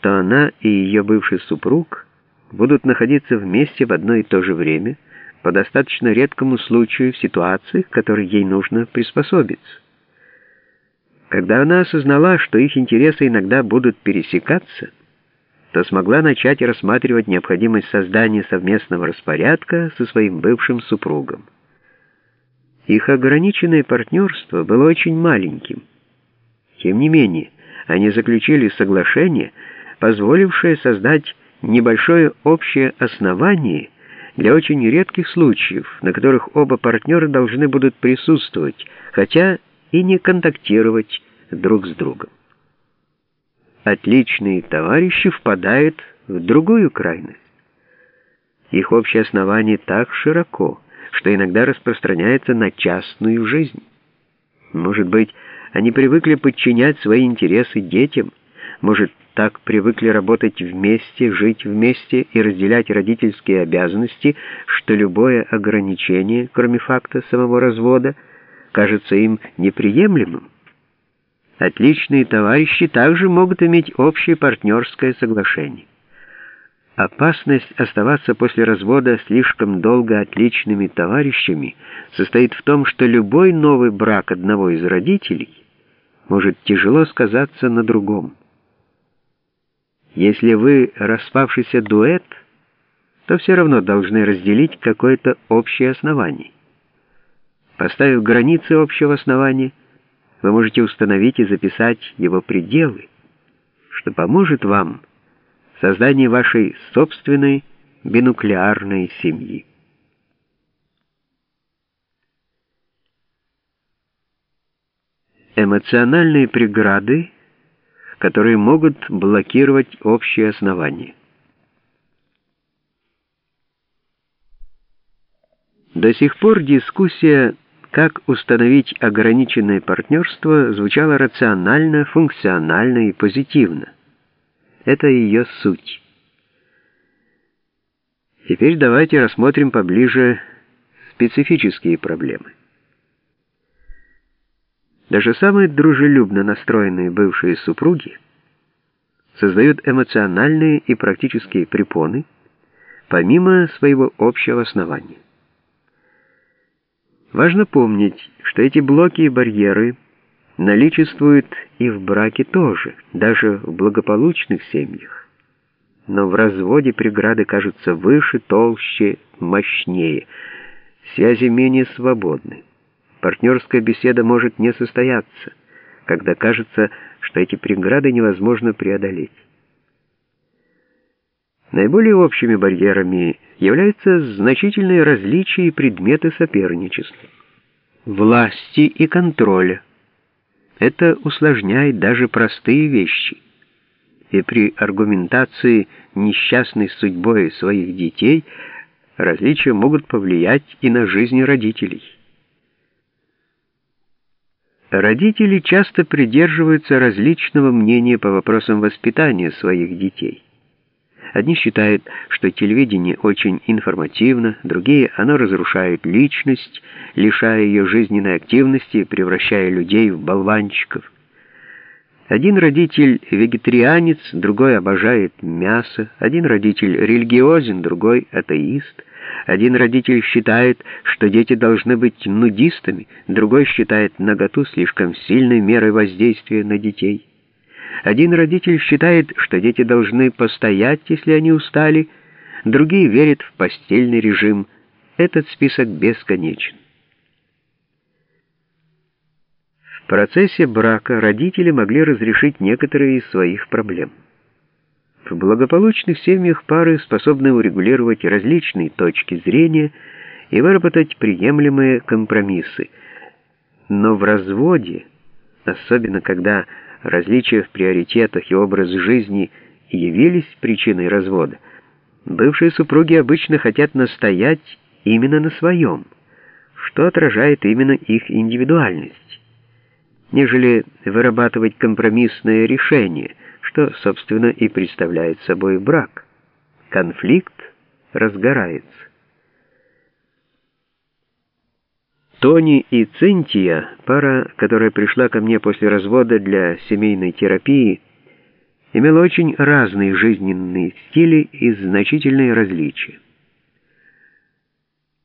что она и ее бывший супруг будут находиться вместе в одно и то же время по достаточно редкому случаю в ситуациях, к которой ей нужно приспособиться. Когда она осознала, что их интересы иногда будут пересекаться, то смогла начать рассматривать необходимость создания совместного распорядка со своим бывшим супругом. Их ограниченное партнерство было очень маленьким. Тем не менее, они заключили соглашение, позволившее создать небольшое общее основание для очень редких случаев, на которых оба партнера должны будут присутствовать, хотя и не контактировать друг с другом. Отличные товарищи впадают в другую крайность. Их общее основание так широко, что иногда распространяется на частную жизнь. Может быть, они привыкли подчинять свои интересы детям, может, так привыкли работать вместе, жить вместе и разделять родительские обязанности, что любое ограничение, кроме факта самого развода, кажется им неприемлемым. Отличные товарищи также могут иметь общее партнерское соглашение. Опасность оставаться после развода слишком долго отличными товарищами состоит в том, что любой новый брак одного из родителей может тяжело сказаться на другом. Если вы распавшийся дуэт, то все равно должны разделить какое-то общее основание. Поставив границы общего основания, вы можете установить и записать его пределы, что поможет вам создание вашей собственной бинуклеарной семьи. Эмоциональные преграды, которые могут блокировать общее основание. До сих пор дискуссия как установить ограниченное партнерство звучала рационально, функционально и позитивно. Это ее суть. Теперь давайте рассмотрим поближе специфические проблемы. Даже самые дружелюбно настроенные бывшие супруги создают эмоциональные и практические препоны, помимо своего общего основания. Важно помнить, что эти блоки и барьеры наличествуют и в браке тоже, даже в благополучных семьях. Но в разводе преграды кажутся выше, толще, мощнее, связи менее свободны. Партнерская беседа может не состояться, когда кажется, что эти преграды невозможно преодолеть. Наиболее общими барьерами являются значительные различия и предметы соперничества, власти и контроля. Это усложняет даже простые вещи. И при аргументации несчастной судьбой своих детей различия могут повлиять и на жизнь родителей. Родители часто придерживаются различного мнения по вопросам воспитания своих детей. Одни считают, что телевидение очень информативно, другие — оно разрушает личность, лишая ее жизненной активности, превращая людей в болванчиков. Один родитель вегетарианец, другой обожает мясо, один родитель религиозен, другой атеист, один родитель считает, что дети должны быть нудистами, другой считает наготу слишком сильной мерой воздействия на детей. Один родитель считает, что дети должны постоять, если они устали, другие верят в постельный режим. Этот список бесконечен. В процессе брака родители могли разрешить некоторые из своих проблем. В благополучных семьях пары способны урегулировать различные точки зрения и выработать приемлемые компромиссы. Но в разводе, особенно когда различия в приоритетах и образ жизни явились причиной развода, бывшие супруги обычно хотят настоять именно на своем, что отражает именно их индивидуальность, нежели вырабатывать компромиссное решение, что, собственно, и представляет собой брак. Конфликт разгорается. Тони и Цинтия, пара, которая пришла ко мне после развода для семейной терапии, имел очень разные жизненные стили и значительные различия.